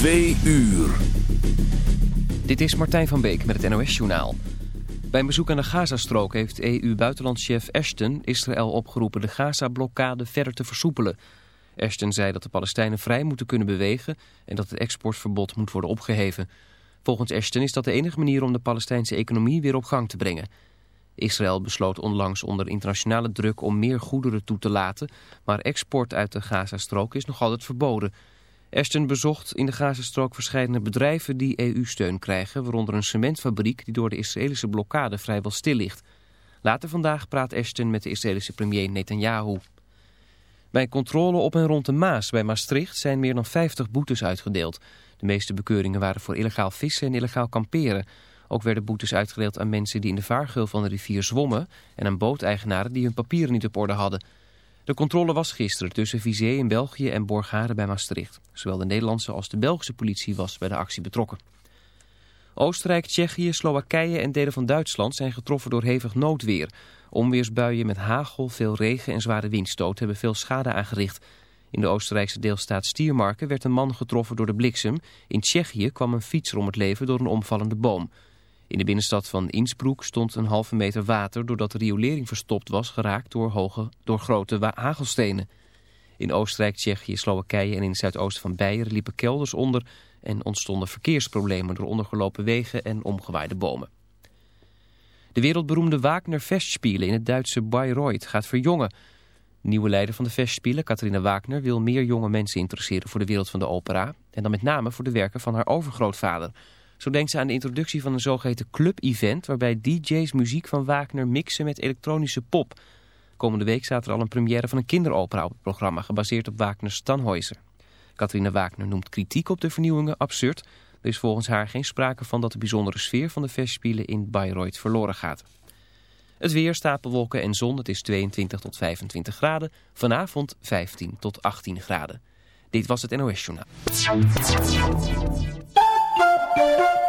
Twee uur. Dit is Martijn van Beek met het NOS-journaal. Bij een bezoek aan de Gazastrook heeft EU-buitenlandschef Ashton Israël opgeroepen de Gaza-blokkade verder te versoepelen. Ashton zei dat de Palestijnen vrij moeten kunnen bewegen en dat het exportverbod moet worden opgeheven. Volgens Ashton is dat de enige manier om de Palestijnse economie weer op gang te brengen. Israël besloot onlangs onder internationale druk om meer goederen toe te laten, maar export uit de Gazastrook is nog altijd verboden. Ashton bezocht in de Gazastrook verschillende bedrijven die EU-steun krijgen, waaronder een cementfabriek die door de Israëlische blokkade vrijwel stil ligt. Later vandaag praat Ashton met de Israëlische premier Netanyahu. Bij controle op en rond de Maas bij Maastricht zijn meer dan 50 boetes uitgedeeld. De meeste bekeuringen waren voor illegaal vissen en illegaal kamperen. Ook werden boetes uitgedeeld aan mensen die in de vaargeul van de rivier zwommen... en aan booteigenaren die hun papieren niet op orde hadden. De controle was gisteren tussen Vizé in België en Borgade bij Maastricht. Zowel de Nederlandse als de Belgische politie was bij de actie betrokken. Oostenrijk, Tsjechië, Slowakije en delen van Duitsland zijn getroffen door hevig noodweer. Onweersbuien met hagel, veel regen en zware windstoot hebben veel schade aangericht. In de Oostenrijkse deelstaat Stiermarken werd een man getroffen door de bliksem. In Tsjechië kwam een fietser om het leven door een omvallende boom. In de binnenstad van Innsbruck stond een halve meter water... doordat de riolering verstopt was geraakt door, hoge, door grote hagelstenen. In Oostenrijk, Tsjechië, Slowakije en in het zuidoosten van Beieren liepen kelders onder... en ontstonden verkeersproblemen door ondergelopen wegen en omgewaaide bomen. De wereldberoemde Wagner Festspielen in het Duitse Bayreuth gaat verjongen. nieuwe leider van de Festspielen, Catharina Wagner, wil meer jonge mensen interesseren voor de wereld van de opera. En dan met name voor de werken van haar overgrootvader... Zo denkt ze aan de introductie van een zogeheten club-event... waarbij DJ's muziek van Wagner mixen met elektronische pop. Komende week staat er al een première van een kinderopera op het programma... gebaseerd op Wagner's Tannhäuser. Katrina Wagner noemt kritiek op de vernieuwingen absurd. Er is volgens haar geen sprake van dat de bijzondere sfeer van de festspielen in Bayreuth verloren gaat. Het weer, stapelwolken en zon, het is 22 tot 25 graden. Vanavond 15 tot 18 graden. Dit was het NOS Journaal.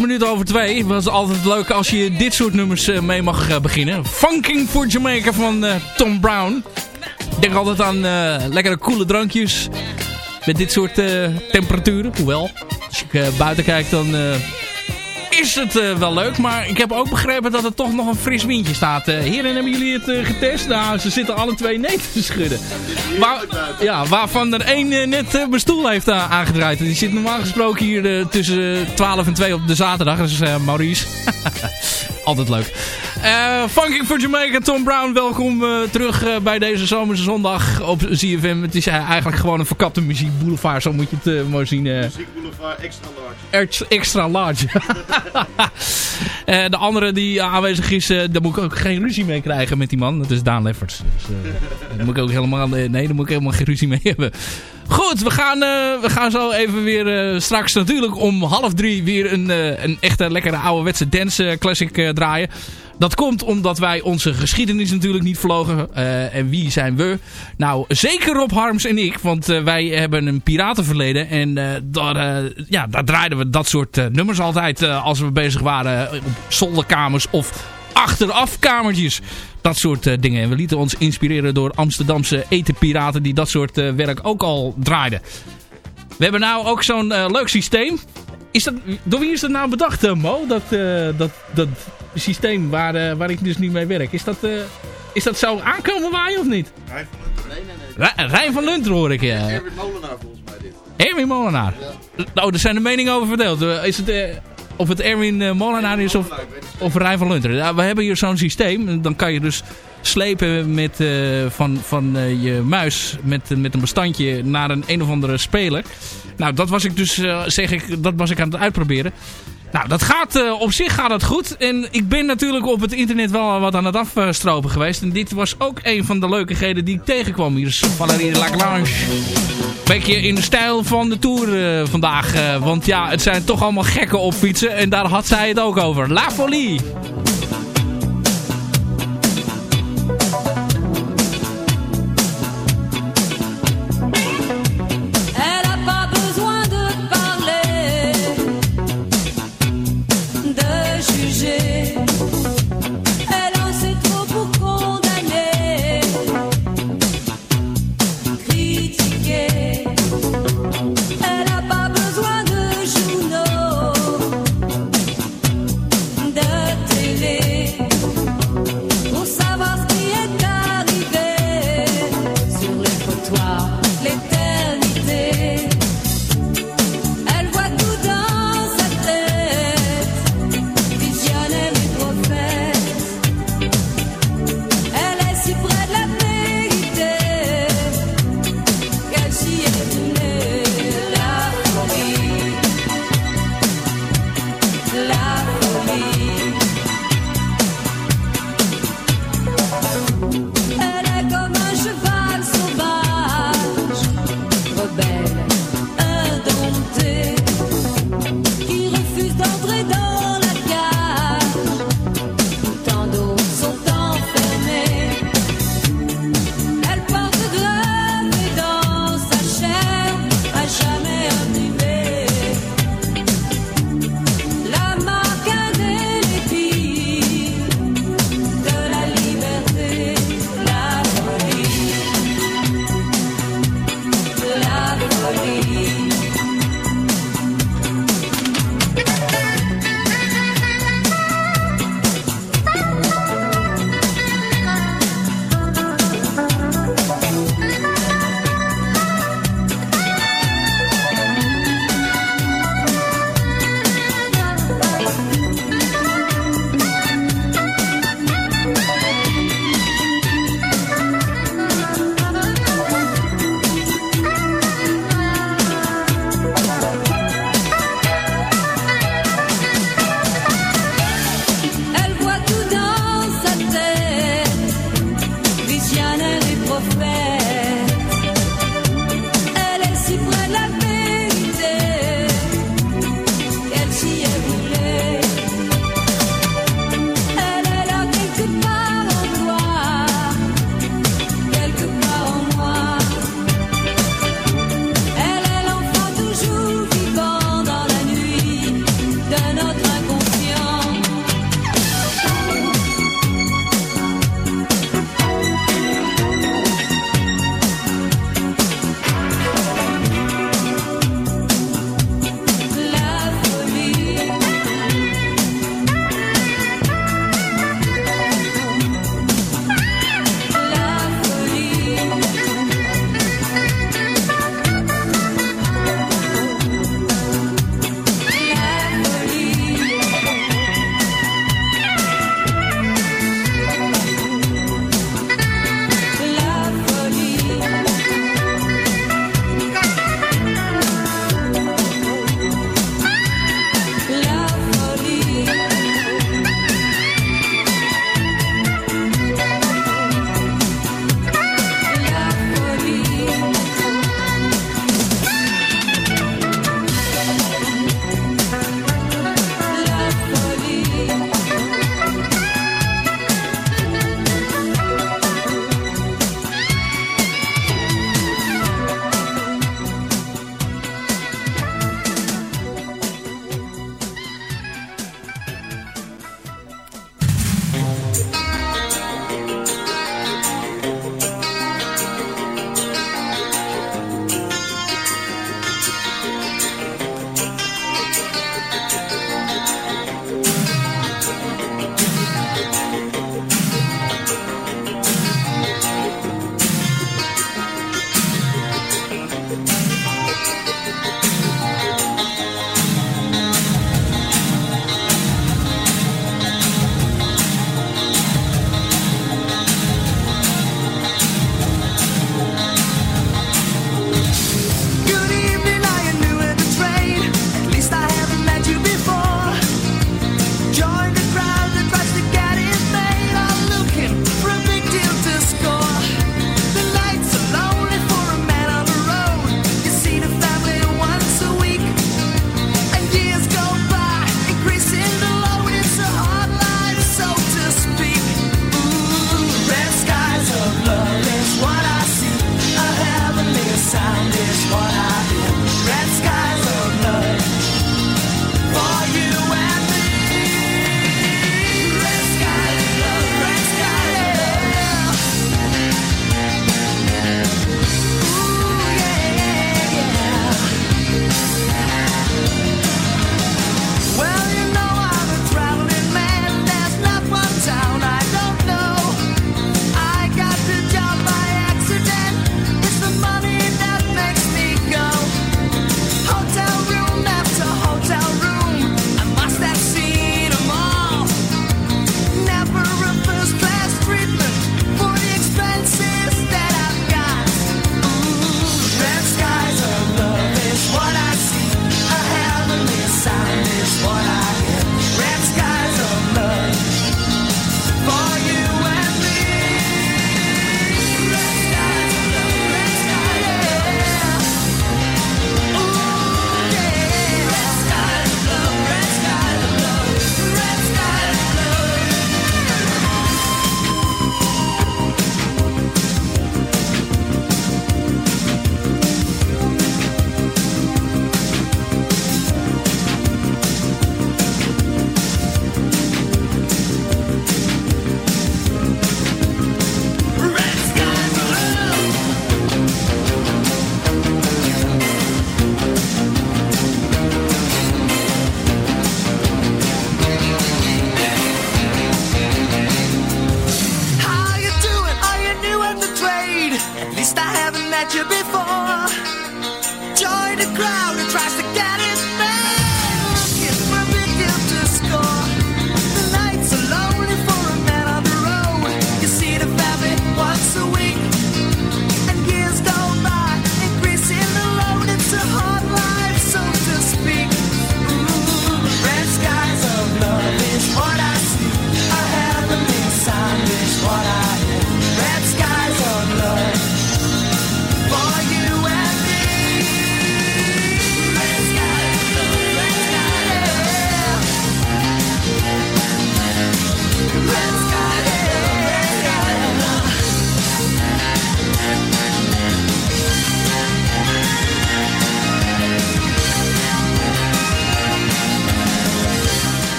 Minuten over twee. Was altijd leuk als je dit soort nummers eh, mee mag eh, beginnen. Funking for Jamaica van eh, Tom Brown. Ik denk altijd aan lekkere koele drankjes. Met dit soort temperaturen. Hoewel, als eh, buiten kijk dan is het eh, wel leuk. Maar ik heb ook begrepen dat er toch nog een fris windje staat. Eh heren, hebben jullie het eh, getest? Nou, ze zitten alle twee nee te schudden. Ja, waarvan er één net mijn stoel heeft aangedraaid. Die zit normaal gesproken hier tussen 12 en 2 op de zaterdag. Dat is Maurice. Altijd leuk. Eh Funking for Jamaica, Tom Brown. Welkom eh, terug eh, bij deze zomerse zondag op ZFM. Het is eigenlijk gewoon een verkapte muziek boulevard. Zo moet je het maar zien. eh. Boulevard extra large. Ex- extra large. De andere die aanwezig is, daar moet ik ook geen ruzie mee krijgen met die man. Dat is Daan Lefferts. Dus, daar moet ik ook helemaal, nee, daar moet ik helemaal geen ruzie mee hebben. Goed, we gaan, we gaan zo even weer straks natuurlijk om half drie weer een, een echte lekkere ouderwetse dance classic draaien. Dat komt omdat wij onze geschiedenis natuurlijk niet vlogen. Eh, en wie zijn we? Nou, zeker Rob Harms en ik. Want eh, wij hebben een piratenverleden. En eh, daar, ja, daar draaiden we dat soort nummers altijd als we bezig waren op zolderkamers of achterafkamertjes. Dat soort dingen. En we lieten ons inspireren door Amsterdamse etenpiraten die dat soort werk ook al draaiden. We hebben nou ook zo'n leuk systeem. Is dat, door wie is dat nou bedacht, eh, Mo? Dat, eh, dat, dat systeem waar, eh, waar ik dus niet mee werk. Is dat, eh, is dat zo aankomen waaien of niet? Rijn van Lunter. Nee, nee, nee. Rijn van Lunter hoor ik. Ja. Erwin Molenaar volgens mij dit. Erwin Molenaar. Nou, er zijn de meningen over verdeeld. Is het, eh, of het Erwin Molenaar is of, of Rijn van Lunter. Ja, we hebben hier zo'n systeem. Dan kan je dus slepen met, eh, van, van eh, je muis met, met een bestandje naar een een of andere speler. Nou, dat was ik dus, eh, zeg ik, dat was ik aan het uitproberen. Nou, dat gaat, eh, op zich gaat het goed. En ik ben natuurlijk op het internet wel wat aan het afstropen geweest. En dit was ook een van de leukigheden die ik tegenkwam. Hier is Valérie Lagrange. Beetje in de stijl van de Tour eh, vandaag. want ja, het zijn toch allemaal gekken op fietsen. En daar had zij het ook over. La Folie.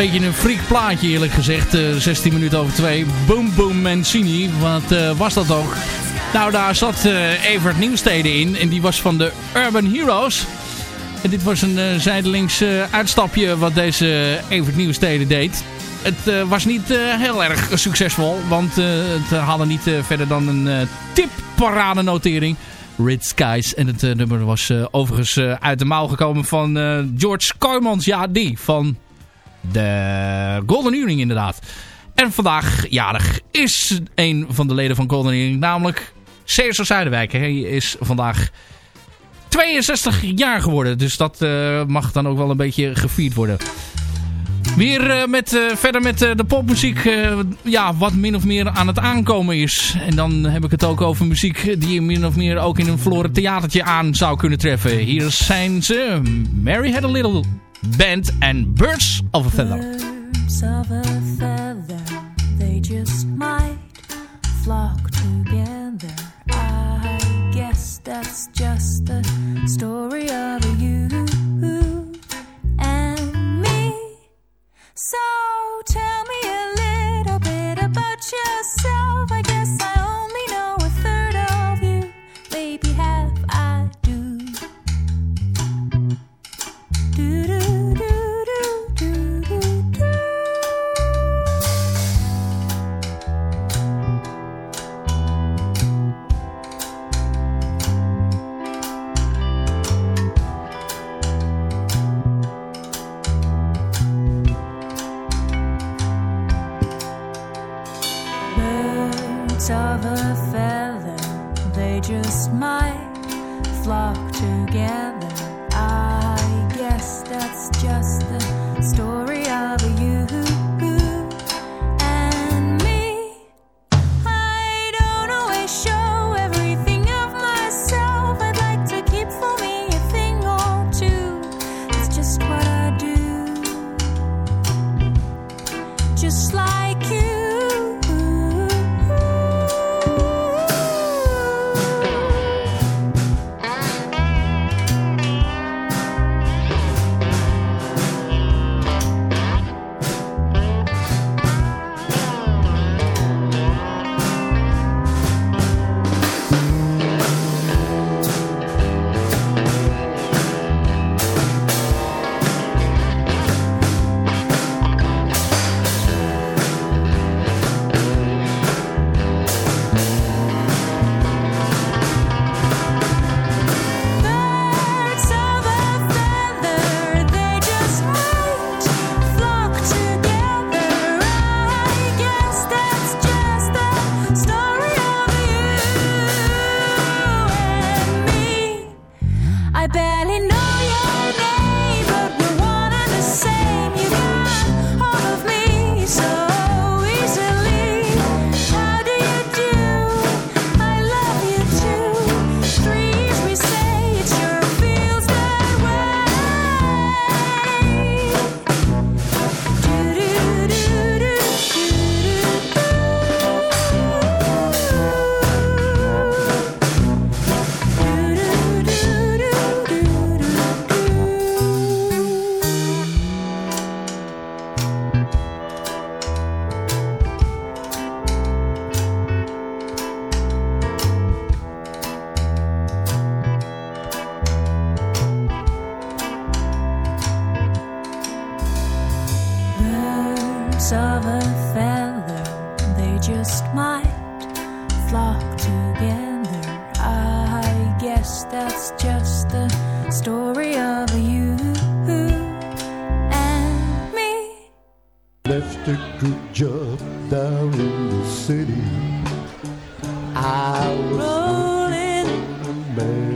Beetje een freak plaatje eerlijk gezegd. Eh, 16 minuten over 2. Boom Boom Mancini. Wat eh, was dat ook? Nou, daar zat eh, Evert Nieuwstede in. En die was van de Urban Heroes. En dit was een eh, zijdelings eh, uitstapje wat deze Evert Nieuwstede deed. Het eh, was niet eh, heel erg succesvol. Want eh, het haalde niet eh, verder dan een eh tipparadennotering. Red Skies. En het eh, nummer was eh, overigens eh, uit de mouw gekomen van eh, George Koymans. Ja, die van de Golden Earring inderdaad. En vandaag jarig is een van de leden van Golden Earring, namelijk Cesar Zuiderwijk. Hij is vandaag 62 jaar geworden, dus dat eh, mag dan ook wel een beetje gevierd worden. Weer eh, met, eh, verder met de popmuziek, ja, wat min of meer aan het aankomen is. En dan heb ik het ook over muziek die je min of meer ook in een verloren theatertje aan zou kunnen treffen. Hier zijn ze, Mary Had a Little Band en Birds of a Feather. Birds of a feather, they just might flock together. I guess that's just the story of you and me. So tell me a little bit about yourself. I guess I sticker job down in the city. I was rolling. Man.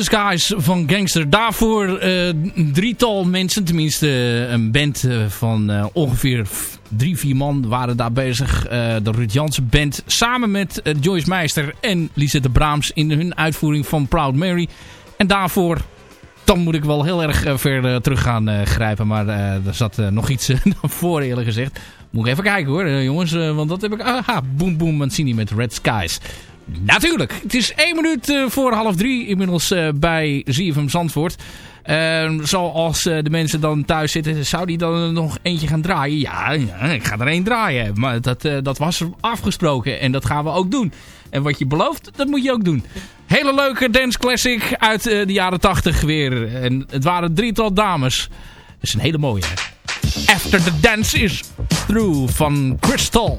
No Disguise van Gangster. Daarvoor eh, een drietal mensen, tenminste eh, een band eh, van eh, ongeveer drie, vier man waren daar bezig. Eh, de Ruud Jansen band samen met eh, Joyce Meister en Lisette Braams in hun uitvoering van Proud Mary. En daarvoor, dan moet ik wel heel erg eh, ver eh, terug gaan eh, grijpen. Maar eh, er zat eh, nog iets eh, voor eerlijk gezegd. Moet ik even kijken hoor eh, jongens, eh, want dat heb ik... Aha, Boom Boom Mancini met Red Skies. Natuurlijk. Het is één minuut eh, voor half drie inmiddels eh, bij ZFM Zandvoort. Eh, zoals eh, de mensen dan thuis zitten, zou die dan nog eentje gaan draaien? Ja, ik ga er één draaien. Maar dat, dat was afgesproken en dat gaan we ook doen. En wat je belooft, dat moet je ook doen. Hele leuke dance classic uit de jaren tachtig weer. En het waren drietal dames. Dat is een hele mooie. After the Dance is Through van Crystal.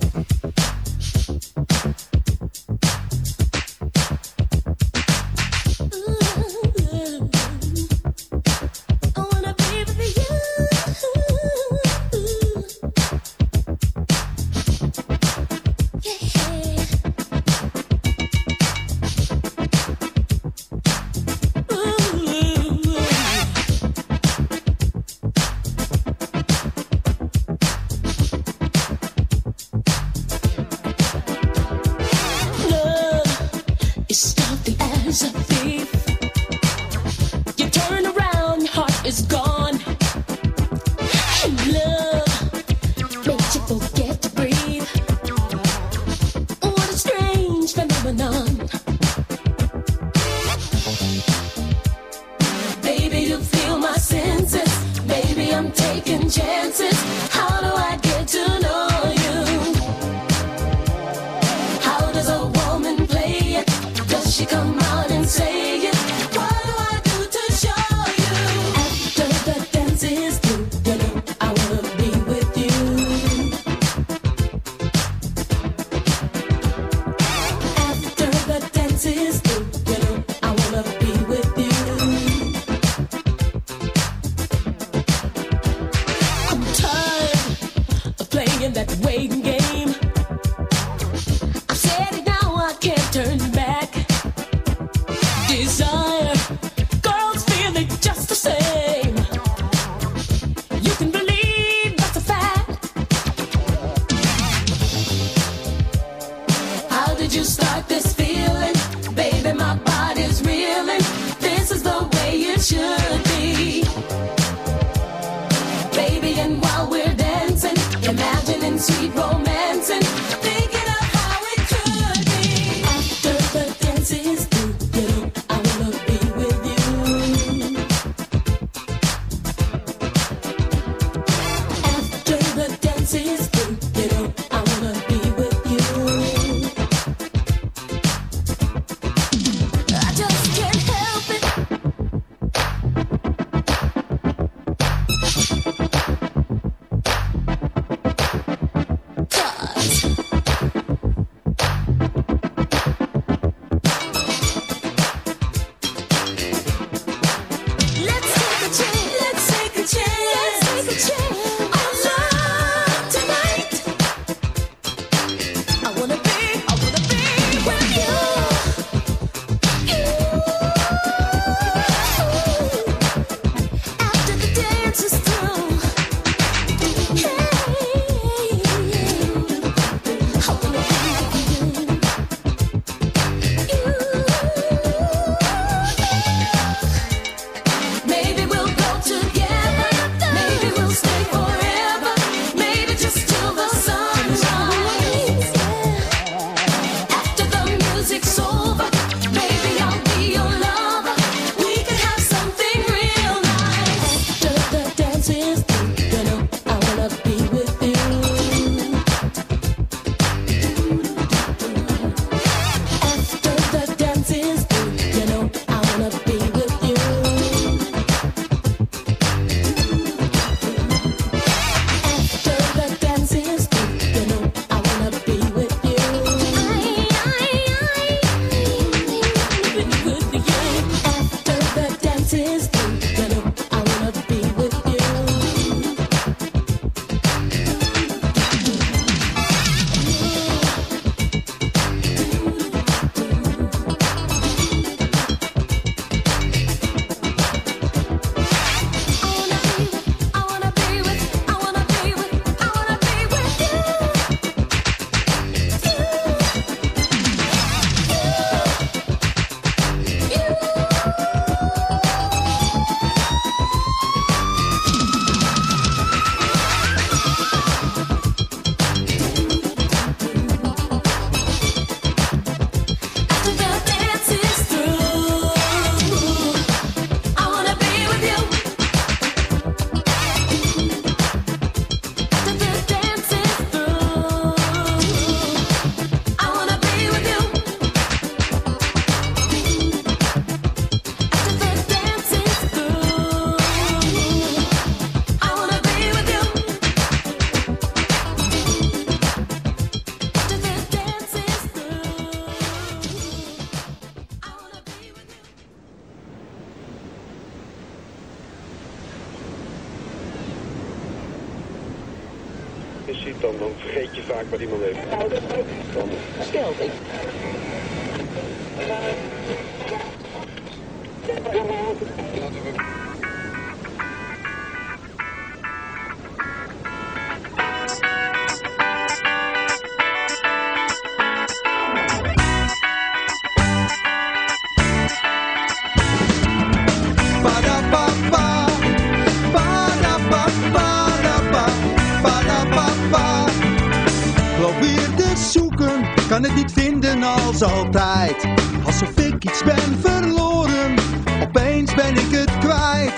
Niet vinden als altijd. Alsof ik iets ben verloren, opeens ben ik het kwijt.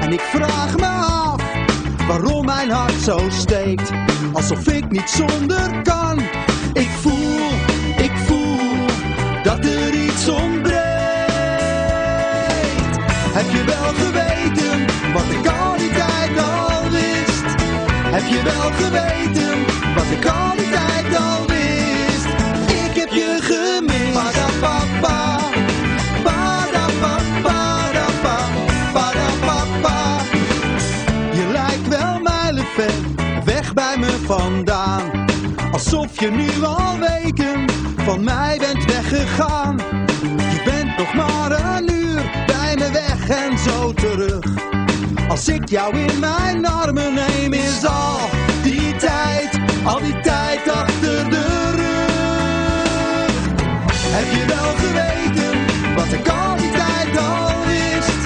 En ik vraag me af, waarom mijn hart zo steekt. Alsof ik niet zonder kan. Ik voel, ik voel, dat er iets ontbreekt. Heb je wel geweten wat ik al die tijd al wist? Heb je wel geweten wat ik al die tijd al wist? Vandaan. Alsof je nu al weken van mij bent weggegaan. Je bent nog maar een uur bij me weg en zo terug. Als ik jou in mijn armen neem is al die tijd, al die tijd achter de. Heb je wel geweten wat die tijd al wist?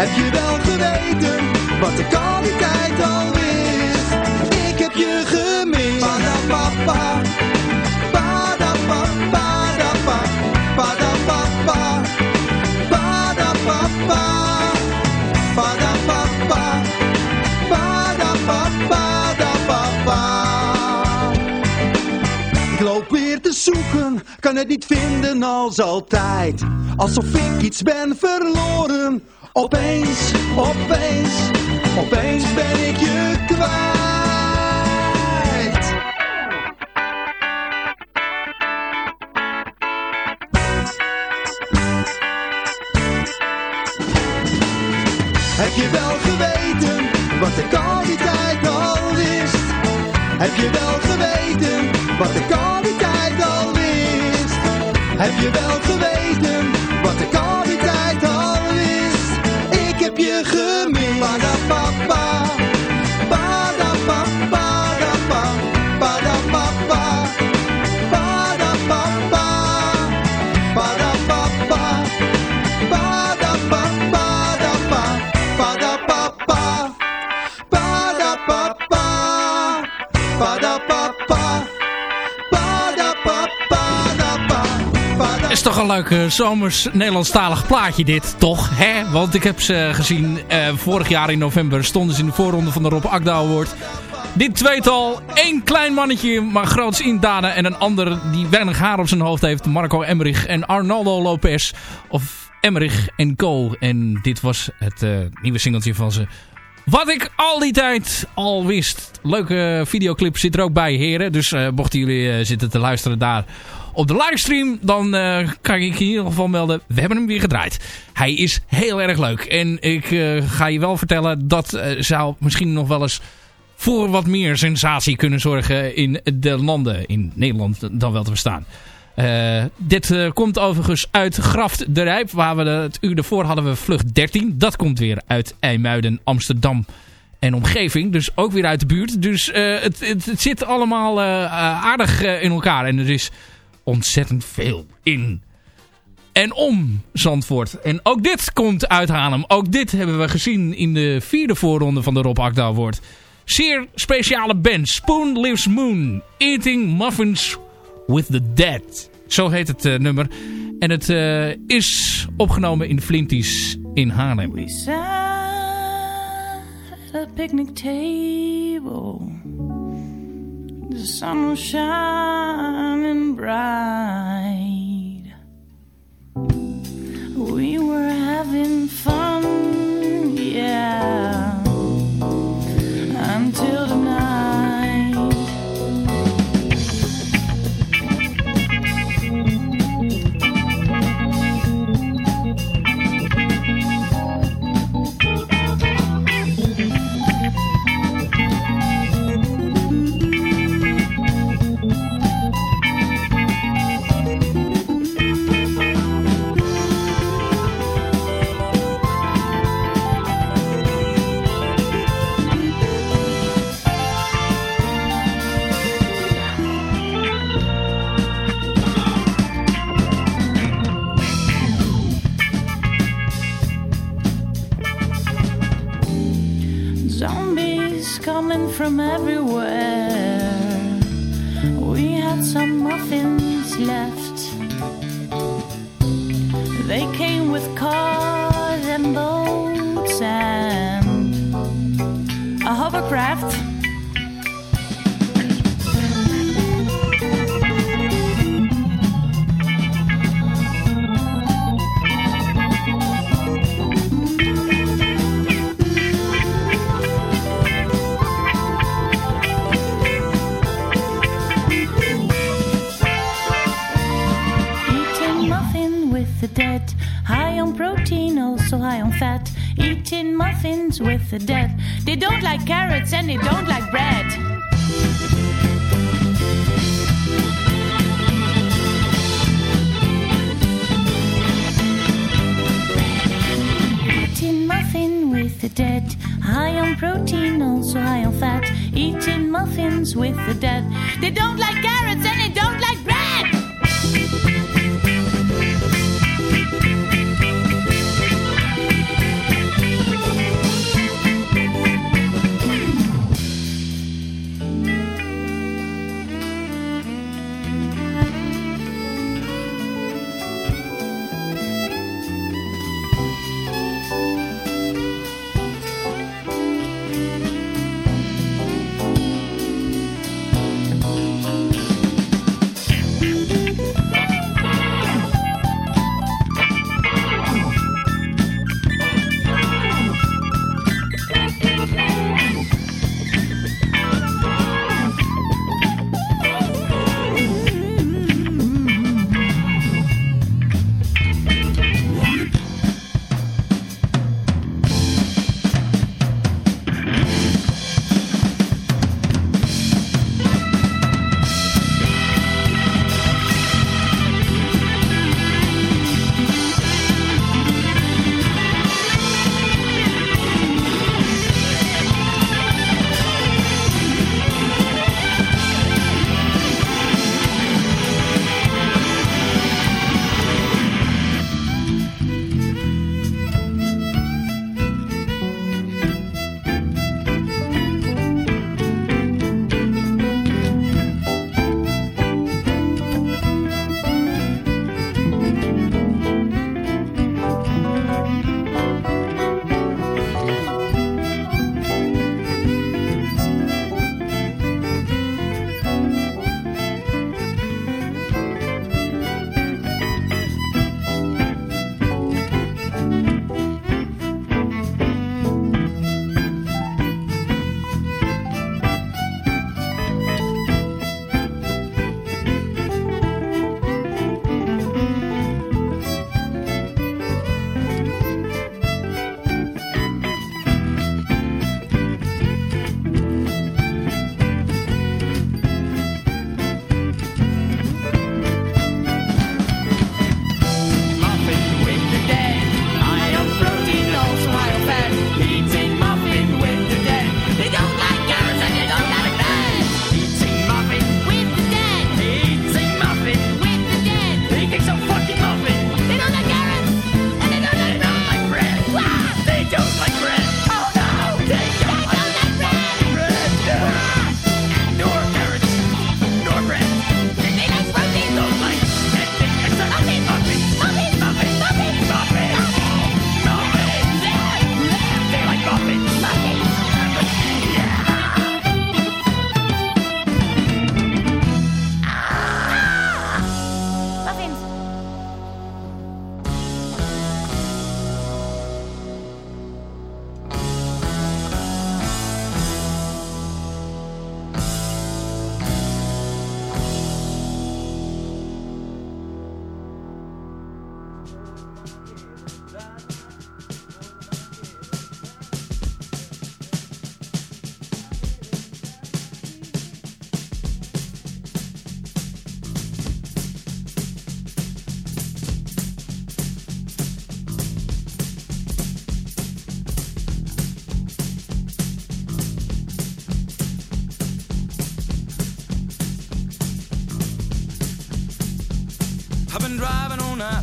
Heb je wel geweten wat die tijd al wist? Ik heb je gemist. Ba-da-ba-ba. Ba-da-ba-ba-da-ba. Ba-da-ba-ba. Ba-da-ba-ba. Ba-da-ba-ba. Ba-da-ba-ba-da-ba-ba. Ik loop weer te zoeken, kan het niet vinden als altijd. Alsof ik iets ben verloren. Opeens, opeens, opeens ben ik je kwijt. Heb je wel geweten wat die tijd al wist? Heb je wel geweten wat ik al Heb je wel geweten wat ik al Is toch een leuk eh, zomers Nederlandstalig plaatje dit, toch? Hè? Want ik heb ze gezien eh, vorig jaar in november stonden ze in de voorronde van de Rob Akda Award. Dit tweetal, één klein mannetje, maar groots in daden. En een ander die weinig haar op zijn hoofd heeft, Marco Emmerich en Arnaldo Lopez. Of Emmerich en Co. En dit was het eh, nieuwe singeltje van ze. Wat ik al die tijd al wist. Leuke videoclip zit er ook bij, heren. Dus eh, mochten jullie eh, zitten te luisteren daar op de livestream... dan eh, kan ik in ieder geval melden, we hebben hem weer gedraaid. Hij is heel erg leuk. En ik eh, ga je wel vertellen, dat eh, zou misschien nog wel eens... voor wat meer sensatie kunnen zorgen in de landen. In Nederland dan wel te verstaan. Dit komt overigens uit Graft de Rijp. Waar we het uur daarvoor hadden we vlucht 13. Dat komt weer uit IJmuiden, Amsterdam en omgeving. Dus ook weer uit de buurt. Dus het, het, zit allemaal aardig in elkaar. En er is ontzettend veel in en om Zandvoort. En ook dit komt uit Haarlem. Ook dit hebben we gezien in de vierde voorronde van de Rob Akda Award. Zeer speciale band. Spoon Lives Moon. Eating Muffins with the Dead. Zo heet het eh, nummer. En het eh, is opgenomen in Flinties in Haarlem. We a picnic table. The sun was shining bright. We were having fun, yeah, from everywhere. We had some muffins left. They came with cars and boats and a hovercraft. Muffins with the dead. They don't like carrots and they don't like bread. Eating muffin with the dead. High on protein, also high on fat. Eating muffins with the dead. They don't like carrots and they don't like bread.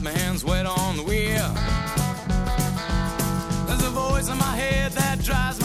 My hands wet on the wheel. There's a voice in my head that drives my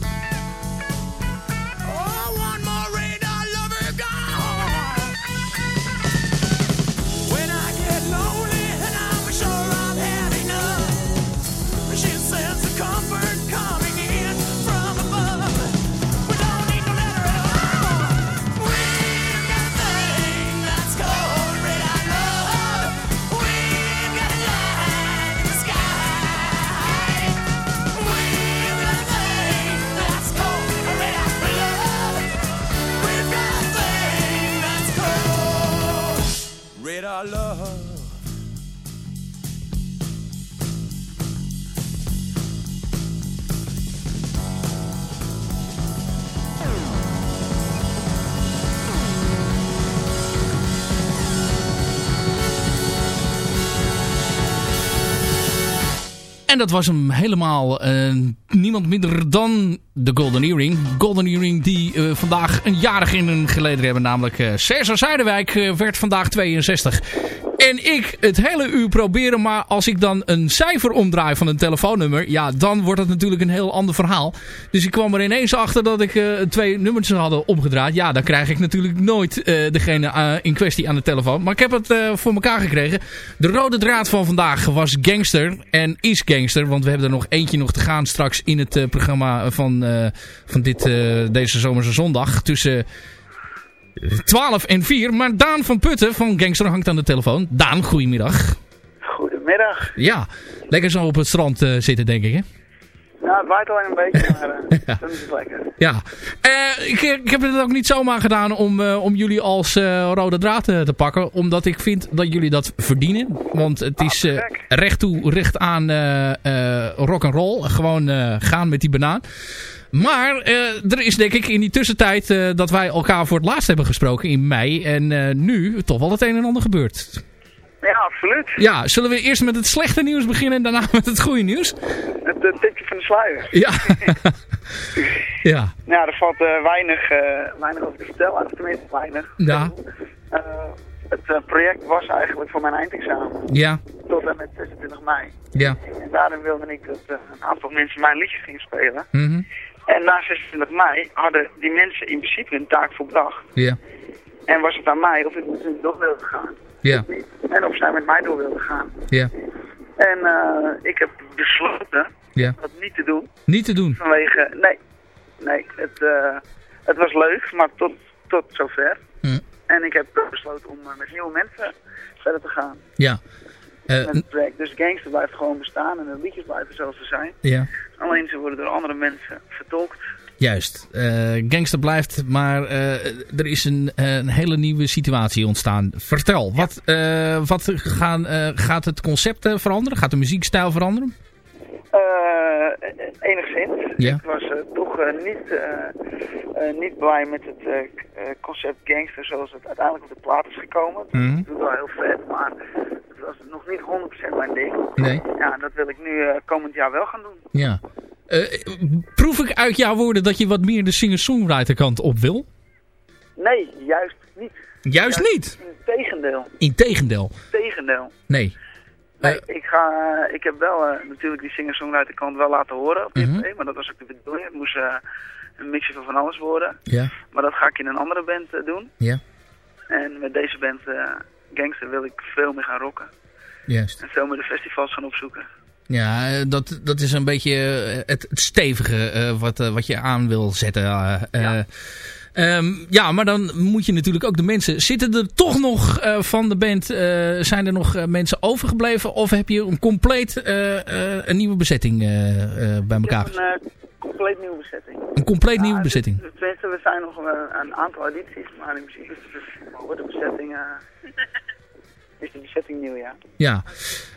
I love. En dat was hem helemaal eh, niemand minder dan de Golden Earring. Golden Earring die eh, vandaag een jarig in hun geleden hebben. Namelijk eh Cesar Zuiderwijk werd vandaag 62. En ik het hele uur proberen, maar als ik dan een cijfer omdraai van een telefoonnummer, ja, dan wordt het natuurlijk een heel ander verhaal. Dus ik kwam er ineens achter dat ik eh, twee nummers hadden omgedraaid. Ja, dan krijg ik natuurlijk nooit eh, degene eh, in kwestie aan de telefoon. Maar ik heb het voor elkaar gekregen. De rode draad van vandaag was gangster en is gangster. Want we hebben er nog eentje nog te gaan straks in het programma van, van dit, deze zomerse zondag. Tussen 12 en 4. Maar Daan van Putten van Gangster hangt aan de telefoon. Daan, goedemiddag. Goedemiddag. Ja, lekker zo op het strand eh, zitten denk ik hè? Nou, het waait alleen een beetje, maar uh, dat is lekker. Ja, Eh, ik, ik heb het ook niet zomaar gedaan om, eh, om jullie als eh, rode draad eh, te pakken. Omdat ik vind dat jullie dat verdienen. Want het is eh, recht toe, recht aan eh eh rock and roll. Gewoon eh, gaan met die banaan. Maar eh, er is denk ik in die tussentijd eh, dat wij elkaar voor het laatst hebben gesproken in mei. En eh, nu toch wel het een en ander gebeurd. Ja, absoluut. Ja, zullen we eerst met het slechte nieuws beginnen en daarna met het goede nieuws? Het uh, tipje van de sluier. Ja. ja. Ja, er valt eh, weinig, eh, weinig over te vertellen. Tenminste, weinig. Ja. Eh, het project was eigenlijk voor mijn eindexamen. Ja. Tot en met 26 mei. Ja. En daarin wilde ik dat een aantal mensen mijn liedjes gingen spelen. Mhm. En na 26 mei hadden die mensen in principe hun taak volbracht. Ja. En was het aan mij of ik natuurlijk door wilde gaan. Ja. En of zij met mij door wilden gaan. Ja. En eh, ik heb besloten Ja. dat niet te doen. Niet te doen. Vanwege, nee, nee, het, eh, het was leuk, maar tot, tot zover. Hm. En ik heb besloten om eh, met nieuwe mensen verder te gaan. Ja. Met het project. Dus Gangster blijft gewoon bestaan en de liedjes blijven zoals ze zijn. ja. Alleen ze worden door andere mensen vertolkt. Juist. Eh, gangster blijft, maar eh, er is een, een hele nieuwe situatie ontstaan. Vertel, wat, eh, wat gaan, eh, gaat het concept eh, veranderen? Gaat de muziekstijl veranderen? Eh, enigszins. Ja. Ik was eh, toch eh, niet, niet blij met het concept gangster zoals het uiteindelijk op de plaat is gekomen. Het is wel heel vet, maar het was nog niet 100% mijn ding. Nee. Ja, dat wil ik nu komend jaar wel gaan doen. Ja. Proef ik uit jouw woorden dat je wat meer de singer-songwriter kant op wil? Nee, juist niet. Juist niet? Integendeel. Integendeel. Tegendeel. Nee. Nee, ik, ga, eh, ik heb wel eh, natuurlijk die singer-songwriter kant wel laten horen op dit Mhm. Maar dat was ook de bedoeling. Het moest eh, een mixje van van alles worden. Ja. Maar dat ga ik in een andere band eh, doen. Ja. En met deze band, eh, Gangster, wil ik veel meer gaan rocken. Juist. En veel meer de festivals gaan opzoeken. Ja, eh, dat, dat is een beetje eh, het, het stevige eh, wat, eh, wat je aan wil zetten. eh, eh. Ehm, ja, maar dan moet je natuurlijk ook de mensen... Zitten er toch nog eh, van de band... eh, zijn er nog eh, mensen overgebleven? Of heb je een compleet een nieuwe bezetting bij elkaar een compleet nieuwe bezetting. Een compleet nieuwe bezetting? Dus, tenminste, we zijn nog een aantal edities, maar in principe is de, wordt de bezetting... is de bezetting nieuw, ja. Ja.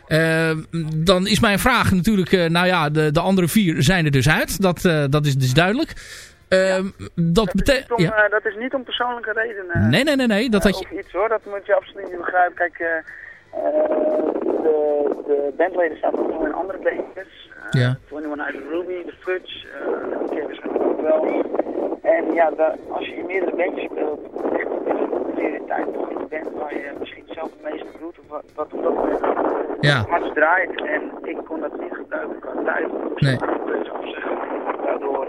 Ehm, dan is mijn vraag natuurlijk... nou ja, de, de andere vier zijn er dus uit. Dat, dat is dus duidelijk. Ehm, dat. Om, Ja. eh, dat is niet om persoonlijke redenen. Nee, nee, nee, nee. Dat eh, had je... Of iets hoor, dat moet je absoluut niet begrijpen. Kijk, eh, eh, de, de bandleden staan nog wel in andere bandjes. Uh, Ja. 21 Eyes Ruby, The Fudge, uh, de keer waarschijnlijk ook wel. En ja, als je in meerdere bandjes speelt, ligt de prioriteit toch in de band waar je misschien zelf het meeste doet of wat, wat op dat moment Ja. het hardst draait. En ik kon dat niet gebruiken qua tijd. Nee. Dus afzeggen, daardoor,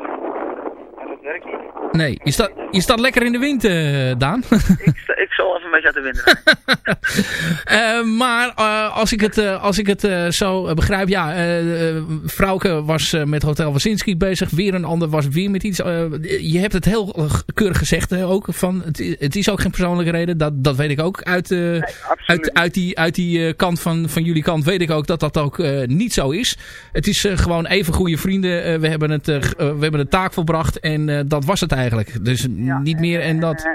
en dat werkt niet. Nee. Je staat, je staat lekker in de wind, eh, Daan. ik, ik zal even een beetje uit de wind maar eh, als ik het, eh, als ik het zo begrijp, ja, Frauke was met Hotel Wasinski bezig, weer een ander was weer met iets. Je hebt het heel keurig gezegd ook, van het, het is ook geen persoonlijke reden, dat, dat weet ik ook. Uit, uit, uit die, uit die kant van, van jullie kant weet ik ook dat dat ook niet zo is. Het is gewoon even goede vrienden, we, hebben het, we hebben de taak volbracht en eh, dat was het eigenlijk. Dus niet meer en dat... Eh,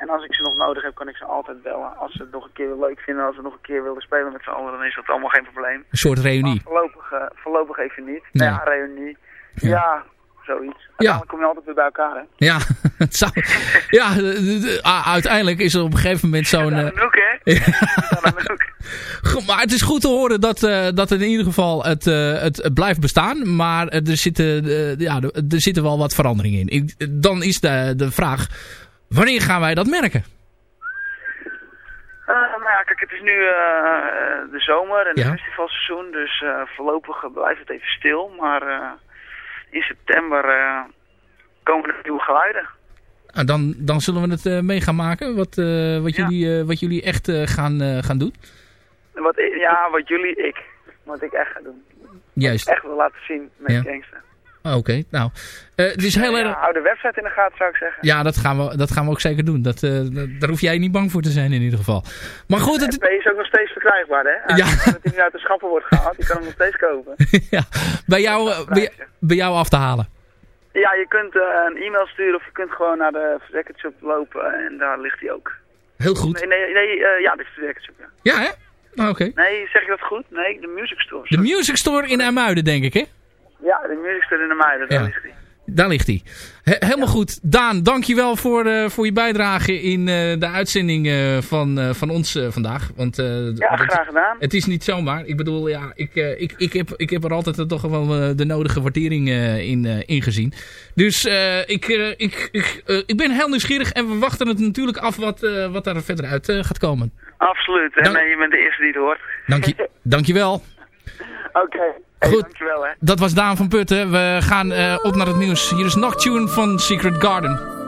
en als ik ze nog nodig heb, kan ik ze altijd bellen. Als ze het nog een keer leuk vinden, als ze nog een keer willen spelen met z'n allen, dan is dat allemaal geen probleem. Een soort reunie. Maar voorlopig, eh, voorlopig even niet. Nee. Ja, reunie. Ja. Zoiets. Ja. Kom je altijd weer bij elkaar, hè. Ja, het zou, ja ah, uiteindelijk is er op een gegeven moment zo'n... eh, Anouk, hè? Goed, maar het is goed te horen dat, eh, dat in ieder geval het, eh, het, het blijft bestaan. Maar er zitten, ja, er, zitten wel wat veranderingen in. Ik, dan is de, de vraag, wanneer gaan wij dat merken? Nou ja, kijk, het is nu de zomer en Ja. het festivalseizoen, dus voorlopig blijft het even stil. Maar in september eh, komen er nieuwe geluiden. Nou, dan, dan zullen we het eh, mee gaan maken. Wat, eh, wat, jullie, wat jullie echt gaan, gaan doen. Wat, ja, wat jullie, ik, wat ik echt ga doen. Juist. Echt wil laten zien met Ja. gangster. Ah, Oké, nou. eh, het is heel Ja, erg... hou de website in de gaten, zou ik zeggen. Ja, dat gaan, we, dat gaan we ook zeker doen. Dat, daar hoef jij niet bang voor te zijn in ieder geval. Maar goed, het, is ook nog steeds verkrijgbaar, hè? Ja. Als het nu uit de schappen wordt gehaald, je kan hem nog steeds kopen. ja, bij, jou, eh, bij, bij jou af te halen. Ja, je kunt eh, een e-mail sturen of je kunt gewoon naar de Record Shop lopen en daar ligt hij ook. Heel goed. Nee, nee, nee eh, ja, dit is de Record Shop, ja. Ja, hè? Nou, Oké. Nee, zeg je dat goed? Nee, de Music Store. De Music Store in IJmuiden, denk ik, hè? Ja, de Music Store in de Meiden, daar Ja. ligt hij. Daar ligt hij. He- helemaal goed. Daan, dankjewel voor, eh, voor je bijdrage in eh, de uitzending eh, van, van ons vandaag. Want, Ja, graag gedaan. Het is niet zomaar. Ik bedoel, ja, ik, ik, ik, heb, ik heb er altijd toch wel de nodige waardering in, in gezien. Dus ik, ik, ik, ik ben heel nieuwsgierig en we wachten het natuurlijk af wat, wat daar verder uit gaat komen. Absoluut. En Dank- je bent de eerste die het hoort. Dank je, dankjewel. Oké. Goed. Dankjewel, hè. Dat was Daan van Putten. We gaan eh, op naar het nieuws. Hier is Noctune van Secret Garden.